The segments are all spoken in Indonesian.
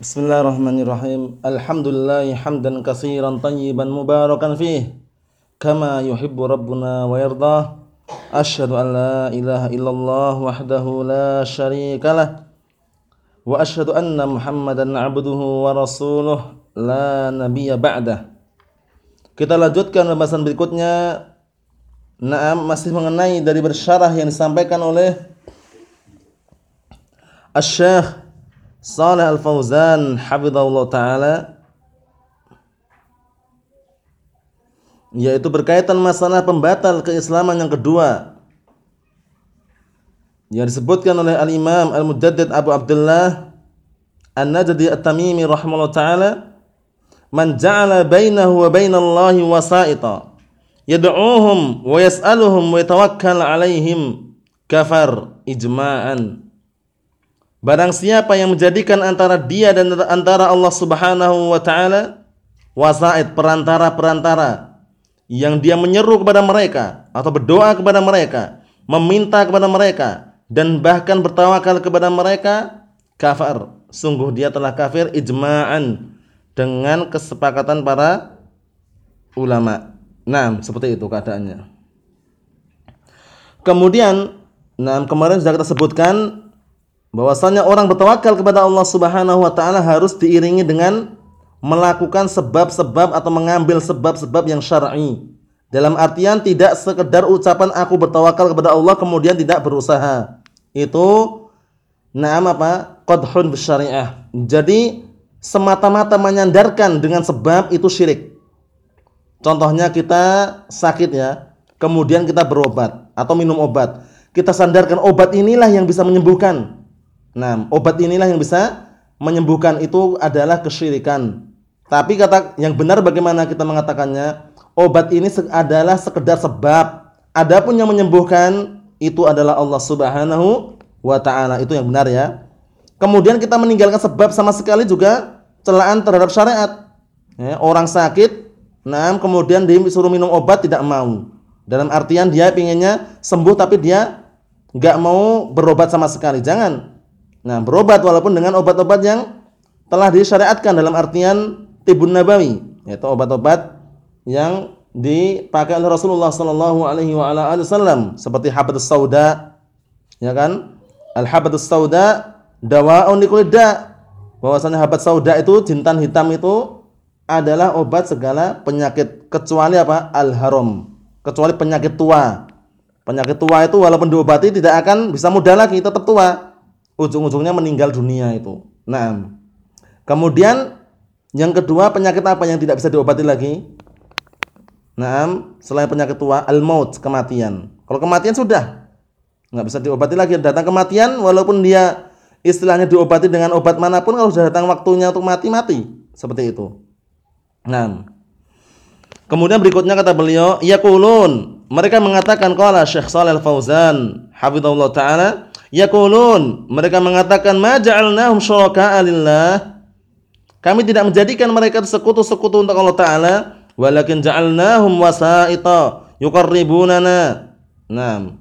Bismillahirrahmanirrahim. Alhamdulillah hamdan katsiran tayyiban mubarakan fih kama yuhibbu rabbuna wa yardah. Asyhadu an la ilaha illallah wahdahu la syarikalah wa asyhadu anna Muhammadan 'abduhu wa rasuluh la nabiyya ba'dah. Kita lanjutkan pembahasan berikutnya. Naam masih mengenai dari bersyarah yang disampaikan oleh Asy-Syaikh Saleh Al-Fauzan hafizahullah taala yaitu berkaitan masalah pembatal keislaman yang kedua yang disebutkan oleh Al-Imam Al-Mujaddid Abu Abdullah An-Najdi At-Tamimi rahimahullah taala man ja'ala bainahu wa bainallahi wasa'ita yad'uuhum wa yas'aluhum wa yatawakkal 'alaihim kafar ijma'an Barang siapa yang menjadikan antara dia dan antara Allah Subhanahu wa taala wasaid perantara-perantara yang dia menyeru kepada mereka atau berdoa kepada mereka, meminta kepada mereka dan bahkan bertawakal kepada mereka, kafir. Sungguh dia telah kafir ijma'an dengan kesepakatan para ulama. Nah, seperti itu keadaannya. Kemudian, nah kemarin sudah kita sebutkan bahwasanya orang bertawakal kepada Allah Subhanahu wa taala harus diiringi dengan melakukan sebab-sebab atau mengambil sebab-sebab yang syar'i. Dalam artian tidak sekedar ucapan aku bertawakal kepada Allah kemudian tidak berusaha. Itu na'am apa? qadhun bisyariah. Jadi semata-mata menyandarkan dengan sebab itu syirik. Contohnya kita sakit ya, kemudian kita berobat atau minum obat. Kita sandarkan obat inilah yang bisa menyembuhkan. Nah, obat inilah yang bisa menyembuhkan itu adalah kesyirikan. Tapi kata yang benar bagaimana kita mengatakannya? Obat ini adalah sekedar sebab. Adapun yang menyembuhkan itu adalah Allah Subhanahu wa taala. Itu yang benar ya. Kemudian kita meninggalkan sebab sama sekali juga celaan terhadap syariat. Ya, orang sakit, nah kemudian disuruh minum obat tidak mau. Dalam artian dia pinginnya sembuh tapi dia nggak mau berobat sama sekali. Jangan. Nah, berobat walaupun dengan obat-obat yang telah disyariatkan dalam artian tibun nabawi, yaitu obat-obat yang dipakai oleh Rasulullah sallallahu alaihi wasallam seperti habatus sauda, ya kan? Al habatus sauda dawaun likulli. Bahwasanya habat sauda itu jintan hitam itu adalah obat segala penyakit kecuali apa? Al haram. Kecuali penyakit tua. Penyakit tua itu walaupun diobati tidak akan bisa mudah lagi, tetap tua ujung-ujungnya meninggal dunia itu. Nah, kemudian yang kedua penyakit apa yang tidak bisa diobati lagi? Nah, selain penyakit tua, al-maut, kematian. Kalau kematian sudah nggak bisa diobati lagi. Datang kematian walaupun dia istilahnya diobati dengan obat mana pun kalau sudah datang waktunya untuk mati mati seperti itu. Nah, kemudian berikutnya kata beliau, yaqulun, mereka mengatakan qala Syekh Shalal Fauzan, hafizallahu taala, Yaqulun, mereka mengatakan ma ja'alnahum syuraka'a lillah. Kami tidak menjadikan mereka sekutu-sekutu untuk Allah taala, walakin ja'alnahum wasa'ita yuqarribunana. Nah,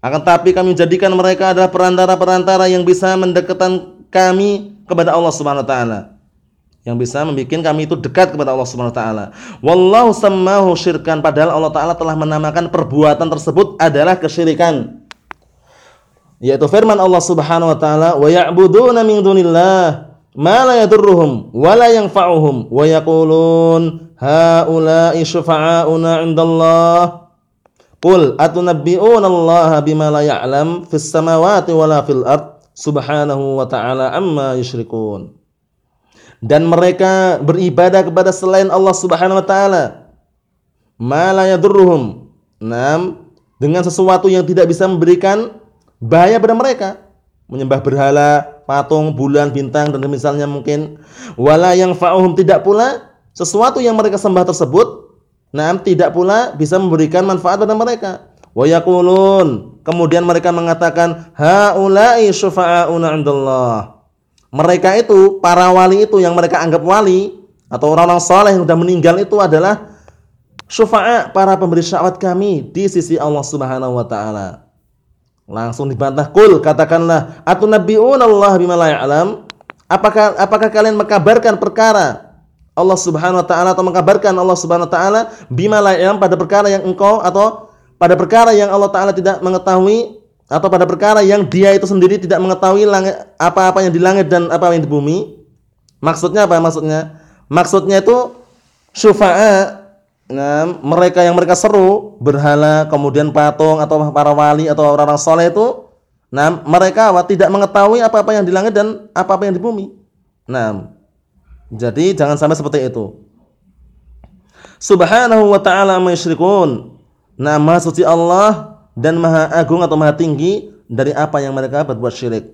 akan tapi kami jadikan mereka adalah perantara-perantara yang bisa mendekatkan kami kepada Allah Subhanahu wa taala. Yang bisa membuat kami itu dekat kepada Allah Subhanahu wa taala. Wallahu sammahu syirkan padahal Allah taala telah menamakan perbuatan tersebut adalah kesyirikan yaitu firman Allah Subhanahu wa taala wa ya'buduna min dunillah ma la yadurruhum wa la yanfa'uhum wa yaqulun haula'i syufa'auna 'indallah qul atunabbi'una Allah bima la ya'lam fis samawati wala fil ard subhanahu wa ta'ala amma yusyrikun dan mereka beribadah kepada selain Allah Subhanahu wa taala ma la yadurruhum nam dengan sesuatu yang tidak bisa memberikan bahaya pada mereka menyembah berhala, patung, bulan, bintang dan misalnya mungkin wala yang fa'uhum tidak pula sesuatu yang mereka sembah tersebut nah tidak pula bisa memberikan manfaat pada mereka. Wa yaqulun kemudian mereka mengatakan haula'i syufa'auna 'indallah. Mereka itu para wali itu yang mereka anggap wali atau orang-orang saleh yang sudah meninggal itu adalah syufa'a para pemberi syafaat kami di sisi Allah Subhanahu wa taala. Langsung dibantah kul katakanlah nabiun Allah bima la ya'lam. Apakah apakah kalian mengkabarkan perkara Allah Subhanahu wa taala atau mengkabarkan Allah Subhanahu wa taala bima yang pada perkara yang engkau atau pada perkara yang Allah taala tidak mengetahui atau pada perkara yang dia itu sendiri tidak mengetahui langit apa-apa yang di langit dan apa yang di bumi. Maksudnya apa maksudnya? Maksudnya itu syufa'a nah, mereka yang mereka seru berhala kemudian patung atau para wali atau orang-orang soleh itu nah mereka apa, tidak mengetahui apa-apa yang di langit dan apa-apa yang di bumi. Nah, jadi jangan sampai seperti itu. Subhanahu wa ta'ala musyrikun. Nama suci Allah dan maha agung atau maha tinggi dari apa yang mereka berbuat syirik.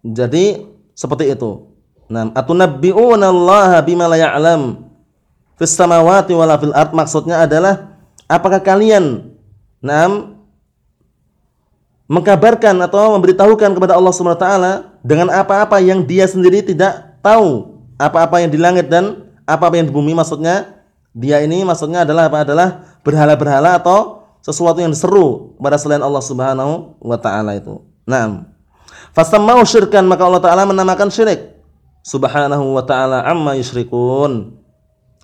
Jadi seperti itu. Nah, atunabbi'una Allah bima la ya'lam fis samawati wala fil ard maksudnya adalah apakah kalian nam mengkabarkan atau memberitahukan kepada Allah Subhanahu wa dengan apa-apa yang dia sendiri tidak tahu, apa-apa yang di langit dan apa-apa yang di bumi maksudnya dia ini maksudnya adalah apa adalah berhala-berhala atau sesuatu yang diseru kepada selain Allah Subhanahu wa taala itu. Naam. Fasamau syirkan maka Allah taala menamakan syirik. Subhanahu wa taala amma yusyrikun.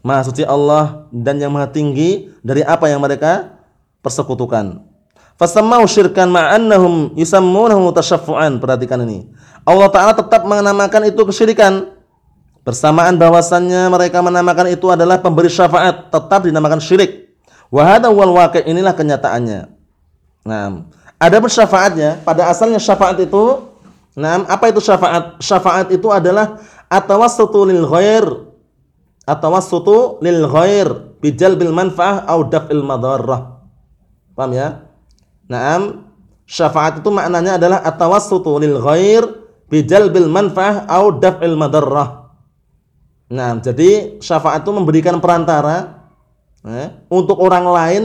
Maha suci Allah dan yang maha tinggi dari apa yang mereka persekutukan. Fasamau syirkan ma'annahum yusammunahu tasyaffu'an. Perhatikan ini. Allah taala tetap menamakan itu kesyirikan. Bersamaan bahwasannya mereka menamakan itu adalah pemberi syafaat, tetap dinamakan syirik. Wahada wal waqi' inilah kenyataannya. Nah, ada syafaatnya. Pada asalnya syafaat itu, nah, apa itu syafaat? Syafaat itu adalah atawassutu lil ghair. Atawassutu lil ghair bijalbil manfaah au daf'il madarrah. Paham ya? Naam, syafaat itu maknanya adalah atawassutu lil ghair bijalbil manfaah au daf'il madarrah. Nah, jadi syafaat itu memberikan perantara eh, untuk orang lain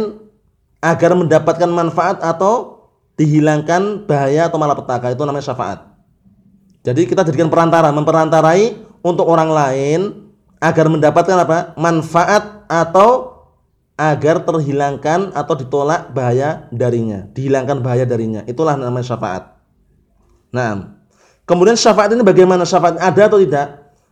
agar mendapatkan manfaat atau dihilangkan bahaya atau malapetaka itu namanya syafaat. Jadi kita jadikan perantara, memperantarai untuk orang lain agar mendapatkan apa? manfaat atau agar terhilangkan atau ditolak bahaya darinya, dihilangkan bahaya darinya. Itulah namanya syafaat. Nah, kemudian syafaat ini bagaimana? Syafaat ada atau tidak?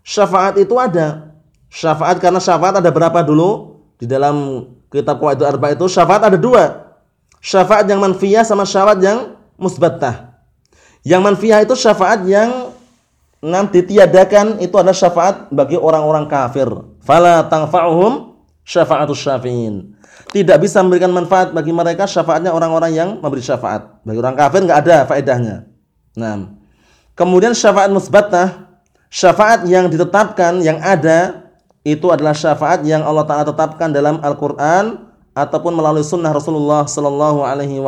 Syafaat itu ada. Syafaat karena syafaat ada berapa dulu? Di dalam kitab Qawaidul Arba itu syafaat ada dua. Syafaat yang manfiyah sama syafaat yang musbattah. Yang manfiyah itu syafaat yang nanti tiadakan itu adalah syafaat bagi orang-orang kafir. Fala tanfa'uhum syafa'atus syafi'in. Tidak bisa memberikan manfaat bagi mereka syafaatnya orang-orang yang memberi syafaat. Bagi orang kafir enggak ada faedahnya. Nah, kemudian syafaat musbattah, syafaat yang ditetapkan yang ada itu adalah syafaat yang Allah Taala tetapkan dalam Al-Qur'an ataupun melalui sunnah Rasulullah Sallallahu Alaihi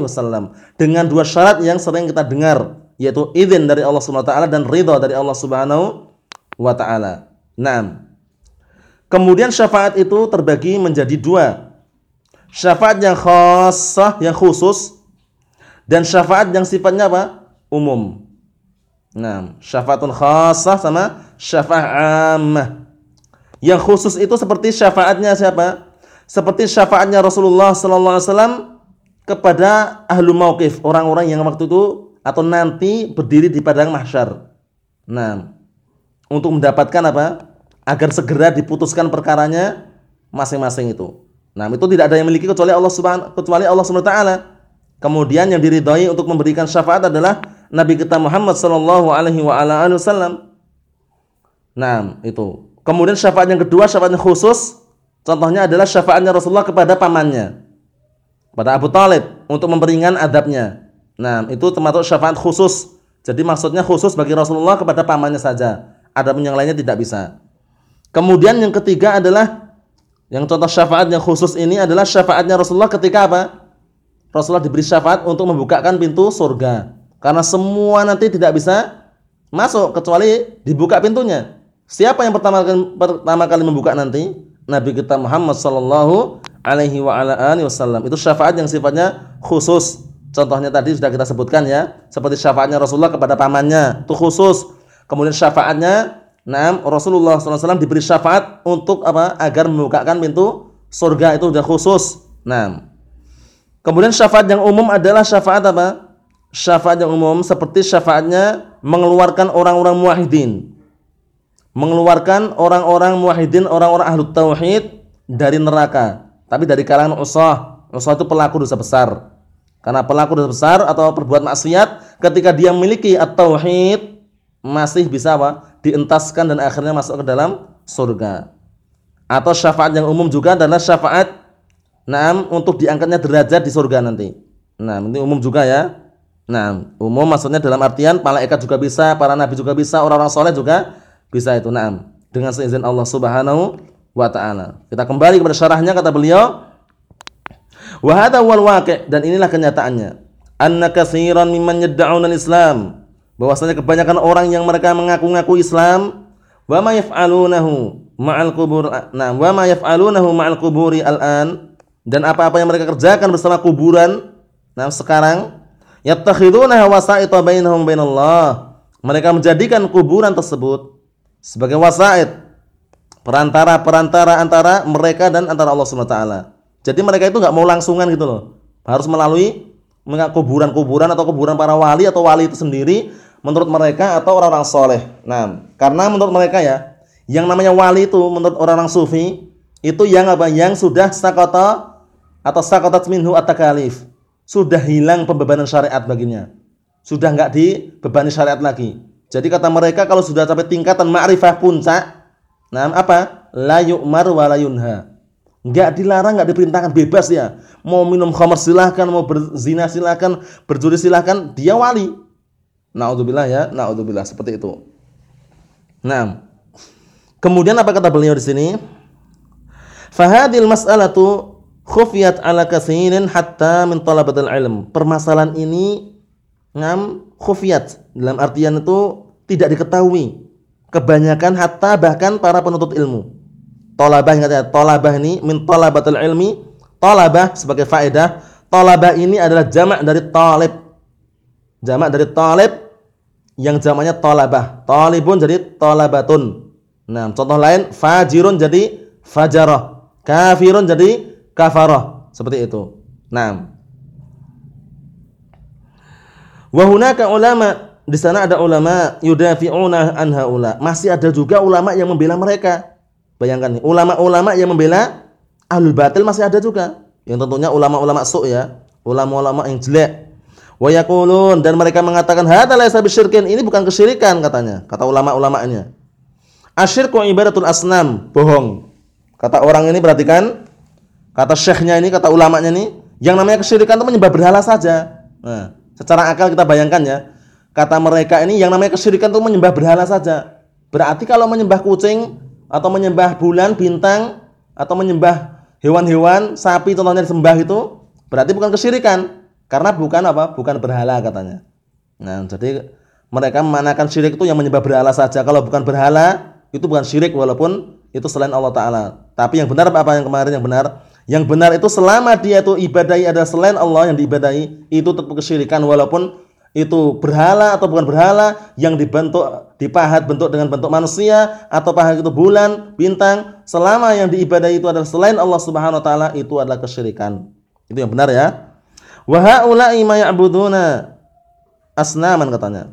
Wasallam dengan dua syarat yang sering kita dengar yaitu izin dari Allah Subhanahu Wa Taala dan ridha dari Allah Subhanahu Wa Taala. Nah, kemudian syafaat itu terbagi menjadi dua, syafaat yang khasah yang khusus dan syafaat yang sifatnya apa umum. Nah, syafaatun khasah sama syafaat ammah. Yang khusus itu seperti syafaatnya siapa? Seperti syafaatnya Rasulullah sallallahu alaihi wasallam kepada ahlu mauqif, orang-orang yang waktu itu atau nanti berdiri di padang mahsyar. Nah, untuk mendapatkan apa? Agar segera diputuskan perkaranya masing-masing itu. Nah, itu tidak ada yang memiliki kecuali Allah Subhanahu kecuali Allah Subhanahu wa taala. Kemudian yang diridhai untuk memberikan syafaat adalah Nabi kita Muhammad sallallahu alaihi wasallam. Nah, itu. Kemudian syafaat yang kedua, syafaat yang khusus, contohnya adalah syafaatnya Rasulullah kepada pamannya. Pada Abu Talib untuk memperingan adabnya. Nah, itu termasuk syafaat khusus. Jadi maksudnya khusus bagi Rasulullah kepada pamannya saja. Adapun yang lainnya tidak bisa. Kemudian yang ketiga adalah yang contoh syafaat yang khusus ini adalah syafaatnya Rasulullah ketika apa? Rasulullah diberi syafaat untuk membukakan pintu surga. Karena semua nanti tidak bisa masuk kecuali dibuka pintunya. Siapa yang pertama kali, pertama kali membuka nanti? Nabi kita Muhammad sallallahu alaihi wasallam. Itu syafaat yang sifatnya khusus. Contohnya tadi sudah kita sebutkan ya, seperti syafaatnya Rasulullah kepada pamannya, itu khusus. Kemudian syafaatnya Nah, Rasulullah SAW diberi syafaat untuk apa? Agar membukakan pintu surga itu sudah khusus. Nah, kemudian syafaat yang umum adalah syafaat apa? Syafaat yang umum seperti syafaatnya mengeluarkan orang-orang muwahhidin mengeluarkan orang-orang muwahhidin, orang-orang ahlu tauhid dari neraka, tapi dari kalangan usah. Usah itu pelaku dosa besar. Karena pelaku dosa besar atau perbuat maksiat ketika dia memiliki at-tauhid masih bisa apa? dientaskan dan akhirnya masuk ke dalam surga. Atau syafaat yang umum juga adalah syafaat Naam untuk diangkatnya derajat di surga nanti. Nah, ini umum juga ya. Nah, umum maksudnya dalam artian malaikat juga bisa, para nabi juga bisa, orang-orang soleh juga bisa itu. Naam, dengan seizin Allah Subhanahu wa taala. Kita kembali kepada syarahnya kata beliau, wa hadha wal waqi' dan inilah kenyataannya. Anna katsiran mimman yad'una al-Islam. Bahwasanya kebanyakan orang yang mereka mengaku-ngaku Islam wa ma yaf'alunahu ma'al qubur nah wa ma yaf'alunahu ma'al quburi al-an dan apa-apa yang mereka kerjakan bersama kuburan nah sekarang yattakhiduna wasa'ita bainahum bainallah mereka menjadikan kuburan tersebut sebagai wasa'id perantara-perantara antara mereka dan antara Allah Subhanahu wa taala. Jadi mereka itu nggak mau langsungan gitu loh. Harus melalui kuburan-kuburan atau kuburan para wali atau wali itu sendiri menurut mereka atau orang-orang soleh. Nah, karena menurut mereka ya, yang namanya wali itu menurut orang-orang sufi itu yang apa? Yang sudah sakota atau sakotat minhu at-takalif. Sudah hilang pembebanan syariat baginya. Sudah nggak dibebani syariat lagi. Jadi kata mereka kalau sudah sampai tingkatan ma'rifah puncak, Nah, apa? La yu'mar wa la yunha. Enggak dilarang, enggak diperintahkan, bebas ya. Mau minum khamar silahkan, mau berzina silahkan, berjudi silahkan, dia wali. Naudzubillah ya, naudzubillah seperti itu. Nah, kemudian apa kata beliau di sini? Fahadil mas'alatu khufiyat ala katsirin hatta min talabatil ilm. Permasalahan ini ngam khufiyat dalam artian itu tidak diketahui kebanyakan hatta bahkan para penuntut ilmu. Tolabah ya, tolabah ini min tolabatul ilmi. Tolabah sebagai faedah, tolabah ini adalah jamak dari talib. Jamak dari talib yang jamaknya tolabah. Talibun jadi tolabatun. Nah, contoh lain fajirun jadi fajarah. Kafirun jadi kafarah. Seperti itu. Nah. Wa hunaka ulama di sana ada ulama yudafi'una an haula. Masih ada juga ulama yang membela mereka. Bayangkan ulama-ulama yang membela ahlul batil masih ada juga. Yang tentunya ulama-ulama su' ya, ulama-ulama yang jelek. Wa yaqulun dan mereka mengatakan hadza laisa bisyirkin. Ini bukan kesyirikan katanya, kata ulama-ulamanya. Asyirku ibadatul asnam, bohong. Kata orang ini perhatikan, kata syekhnya ini, kata ulamanya ini, yang namanya kesyirikan itu menyembah berhala saja. Nah, secara akal kita bayangkan ya, kata mereka ini yang namanya kesyirikan itu menyembah berhala saja. Berarti kalau menyembah kucing atau menyembah bulan, bintang atau menyembah hewan-hewan, sapi contohnya disembah itu berarti bukan kesyirikan karena bukan apa? Bukan berhala katanya. Nah, jadi mereka memanakan syirik itu yang menyembah berhala saja. Kalau bukan berhala, itu bukan syirik walaupun itu selain Allah taala. Tapi yang benar apa yang kemarin yang benar? Yang benar itu selama dia itu ibadahi ada selain Allah yang diibadahi, itu tetap kesyirikan walaupun itu berhala atau bukan berhala yang dibentuk dipahat bentuk dengan bentuk manusia atau pahat itu bulan, bintang, selama yang diibadahi itu adalah selain Allah Subhanahu wa taala itu adalah kesyirikan. Itu yang benar ya. Wa haula'i asnaman katanya.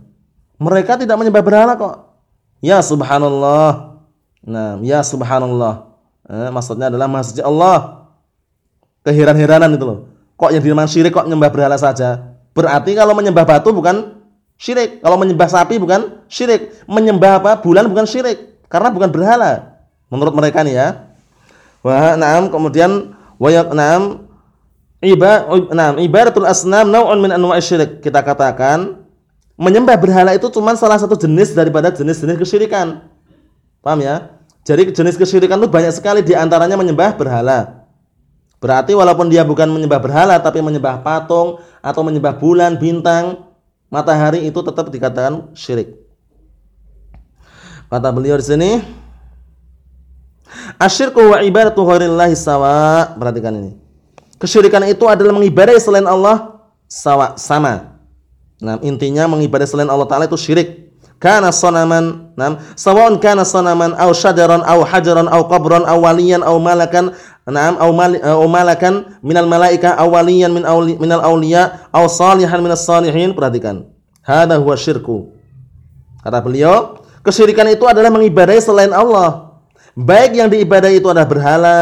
Mereka tidak menyembah berhala kok. Ya subhanallah. Nah, ya subhanallah. Eh, maksudnya adalah masjid Allah. Keheran-heranan itu loh. Kok yang di mana syirik kok menyembah berhala saja? Berarti kalau menyembah batu bukan syirik. Kalau menyembah sapi bukan syirik. Menyembah apa? Bulan bukan syirik. Karena bukan berhala. Menurut mereka nih ya. Wah, naam kemudian wayak naam iba naam ibaratul asnam nau'un min anwa'i syirik. Kita katakan menyembah berhala itu cuma salah satu jenis daripada jenis-jenis kesyirikan. Paham ya? Jadi jenis kesyirikan itu banyak sekali di antaranya menyembah berhala. Berarti walaupun dia bukan menyembah berhala tapi menyembah patung atau menyembah bulan, bintang, matahari itu tetap dikatakan syirik. Kata beliau di sini, Asyirku wa ibadatu ghairillahi sawa. Perhatikan ini. Kesyirikan itu adalah mengibadai selain Allah sawa, sama. Nah, intinya mengibadai selain Allah taala itu syirik. Kana sanaman, nam, sawa'un kana sanaman aw syajaran aw hajaran aw qabran aw waliyan aw malakan Naam au mal au malakan minal malaika awaliyan min awli, minal auliya au salihan minas salihin. Perhatikan. Hada huwa syirku. Kata beliau, Kesyirikan itu adalah mengibadahi selain Allah. Baik yang diibadahi itu adalah berhala,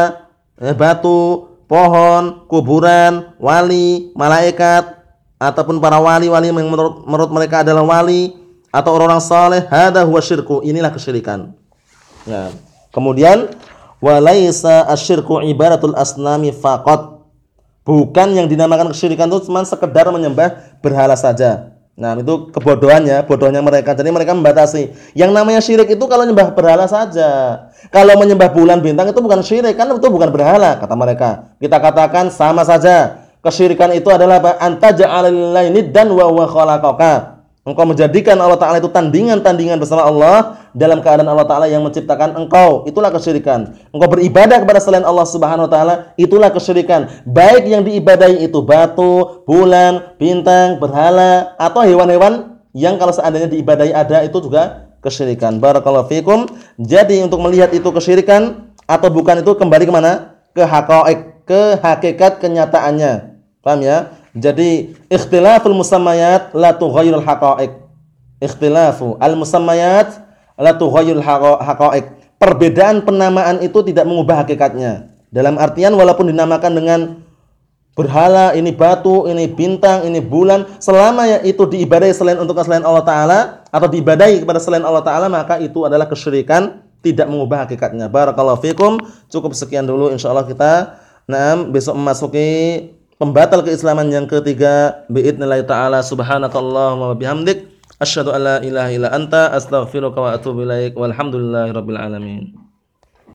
eh, batu, pohon, kuburan, wali, malaikat, ataupun para wali-wali yang menurut, menurut mereka adalah wali atau orang-orang saleh, hada huwa syirku. Inilah kesyirikan. Ya. Kemudian walaisa asyirku ibadatul asnami faqat. Bukan yang dinamakan kesyirikan itu cuma sekedar menyembah berhala saja. Nah, itu kebodohannya, bodohnya mereka. Jadi mereka membatasi. Yang namanya syirik itu kalau menyembah berhala saja. Kalau menyembah bulan bintang itu bukan syirik, kan itu bukan berhala kata mereka. Kita katakan sama saja. Kesyirikan itu adalah apa? Anta ja'alillahi dan wa khalaqaka. Engkau menjadikan Allah Ta'ala itu tandingan-tandingan bersama Allah dalam keadaan Allah Ta'ala yang menciptakan engkau. Itulah kesyirikan. Engkau beribadah kepada selain Allah Subhanahu Wa Ta'ala. Itulah kesyirikan. Baik yang diibadahi itu batu, bulan, bintang, berhala, atau hewan-hewan yang kalau seandainya diibadahi ada itu juga kesyirikan. Barakallahu fikum. Jadi untuk melihat itu kesyirikan atau bukan itu kembali ke mana? Ke hakaik, ke hakikat kenyataannya. Paham ya? Jadi ikhtilaful musammayat la tughayyirul haqa'iq. Ikhtilafu al musammayat la tughayyirul haqa'iq. Perbedaan penamaan itu tidak mengubah hakikatnya. Dalam artian walaupun dinamakan dengan berhala, ini batu, ini bintang, ini bulan, selama ya itu diibadahi selain untuk selain Allah taala atau diibadahi kepada selain Allah taala, maka itu adalah kesyirikan, tidak mengubah hakikatnya. Barakallahu fikum. Cukup sekian dulu insyaallah kita nah besok memasuki pembatal keislaman yang ketiga biidznillah taala subhanakallahumma wa bihamdik asyhadu an la ilaha illa anta astaghfiruka wa atubu ilaik walhamdulillahirabbil alamin